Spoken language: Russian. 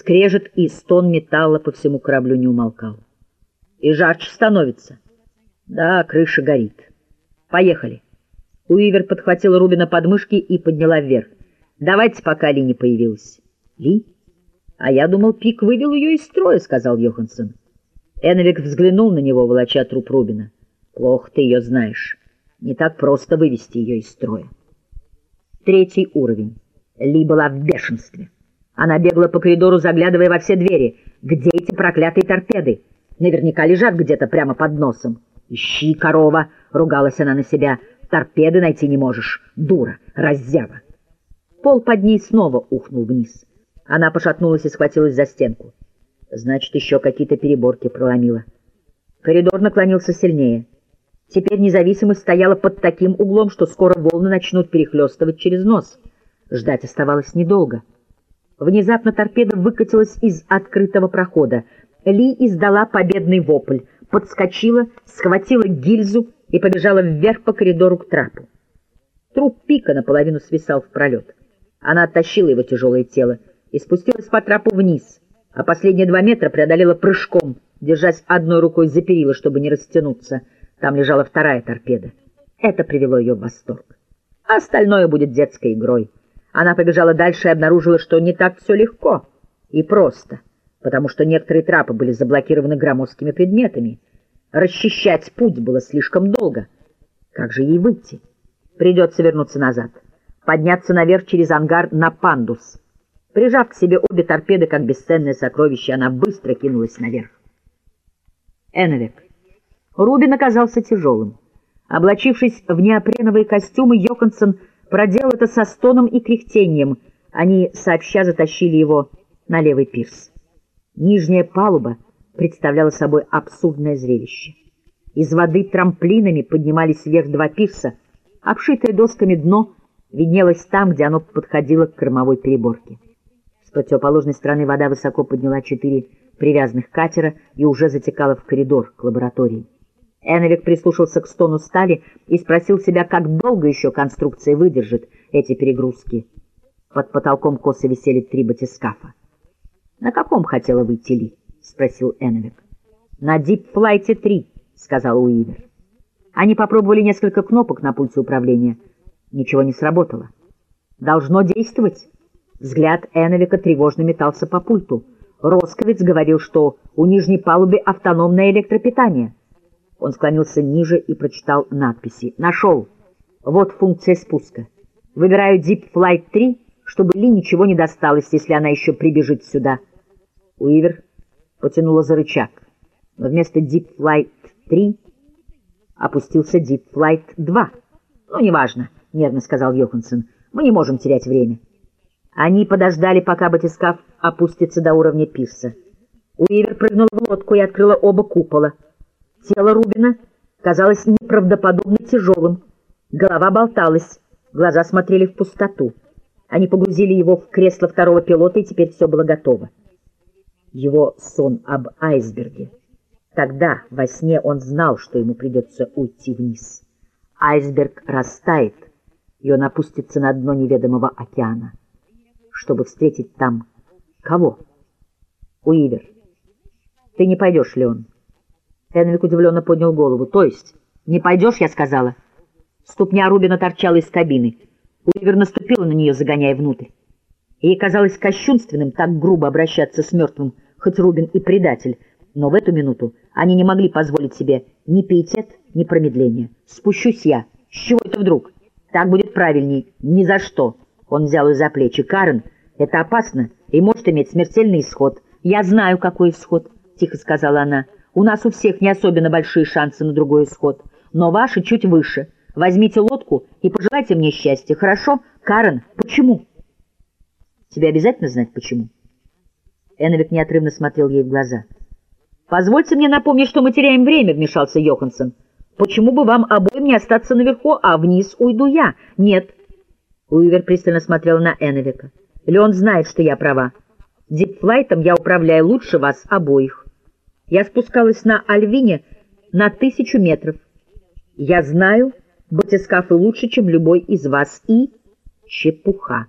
Скрежет и стон металла по всему кораблю не умолкал. И жарче становится. Да, крыша горит. Поехали. Уивер подхватила Рубина под мышки и подняла вверх. Давайте, пока Ли не появилась. Ли? А я думал, Пик вывел ее из строя, сказал Йоханссон. Эновик взглянул на него, волоча труп Рубина. Плохо ты ее знаешь. Не так просто вывести ее из строя. Третий уровень. Ли была в бешенстве. Она бегала по коридору, заглядывая во все двери. Где эти проклятые торпеды? Наверняка лежат где-то прямо под носом. «Ищи, корова!» — ругалась она на себя. «Торпеды найти не можешь. Дура, раззява!» Пол под ней снова ухнул вниз. Она пошатнулась и схватилась за стенку. Значит, еще какие-то переборки проломила. Коридор наклонился сильнее. Теперь независимость стояла под таким углом, что скоро волны начнут перехлестывать через нос. Ждать оставалось недолго. Внезапно торпеда выкатилась из открытого прохода. Ли издала победный вопль, подскочила, схватила гильзу и побежала вверх по коридору к трапу. Труп пика наполовину свисал в пролет. Она оттащила его тяжелое тело и спустилась по трапу вниз, а последние два метра преодолела прыжком, держась одной рукой за перила, чтобы не растянуться. Там лежала вторая торпеда. Это привело ее в восторг. А остальное будет детской игрой. Она побежала дальше и обнаружила, что не так все легко и просто, потому что некоторые трапы были заблокированы громоздкими предметами. Расчищать путь было слишком долго. Как же ей выйти? Придется вернуться назад, подняться наверх через ангар на пандус. Прижав к себе обе торпеды, как бесценное сокровище, она быстро кинулась наверх. Эновик. Рубин оказался тяжелым. Облачившись в неопреновые костюмы, Йоконсон проделал это со стоном и кряхтением. Они сообща затащили его на левый пирс. Нижняя палуба представляла собой абсурдное зрелище. Из воды трамплинами поднимались вверх два пирса, обшитое досками дно виднелось там, где оно подходило к кормовой переборке. С противоположной стороны вода высоко подняла четыре привязанных катера и уже затекала в коридор к лаборатории. Эновик прислушался к стону стали и спросил себя, как долго еще конструкция выдержит эти перегрузки. Под потолком косо висели три батискафа. — На каком хотела выйти Ли? — спросил Эновик. — На Дипфлайте 3, — сказал Уивер. Они попробовали несколько кнопок на пульте управления. Ничего не сработало. Должно действовать. Взгляд Эновика тревожно метался по пульту. Росковец говорил, что у нижней палубы автономное электропитание — он склонился ниже и прочитал надписи. «Нашел. Вот функция спуска. Выбираю Deep Flight 3, чтобы Ли ничего не досталось, если она еще прибежит сюда». Уивер потянула за рычаг, но вместо Deep Flight 3 опустился Deep Flight 2. «Ну, неважно», — нервно сказал Йоханссон. «Мы не можем терять время». Они подождали, пока батискаф опустится до уровня пирса. Уивер прыгнула в лодку и открыла оба купола. Тело Рубина казалось неправдоподобно тяжелым. Голова болталась, глаза смотрели в пустоту. Они погрузили его в кресло второго пилота, и теперь все было готово. Его сон об айсберге. Тогда, во сне, он знал, что ему придется уйти вниз. Айсберг растает, и он опустится на дно неведомого океана, чтобы встретить там кого? Уивер. Ты не пойдешь, Леон. Энвик удивленно поднял голову. «То есть? Не пойдешь?» — я сказала. Ступня Рубина торчала из кабины. Уивер наступила на нее, загоняя внутрь. Ей казалось кощунственным так грубо обращаться с мертвым, хоть Рубин и предатель, но в эту минуту они не могли позволить себе ни пиетет, ни промедления. «Спущусь я. С чего это вдруг? Так будет правильней. Ни за что!» Он взял ее за плечи. «Карен, это опасно и может иметь смертельный исход. Я знаю, какой исход», — тихо сказала она. У нас у всех не особенно большие шансы на другой исход, но ваши чуть выше. Возьмите лодку и пожелайте мне счастья, хорошо? Карен, почему? Тебе обязательно знать, почему?» Эновик неотрывно смотрел ей в глаза. «Позвольте мне напомнить, что мы теряем время», — вмешался Йоханссон. «Почему бы вам обоим не остаться наверху, а вниз уйду я?» «Нет». Уивер пристально смотрел на Эновика. «Леон знает, что я права. Дипфлайтом я управляю лучше вас обоих». Я спускалась на Альвине на тысячу метров. Я знаю батискафы лучше, чем любой из вас, и чепуха.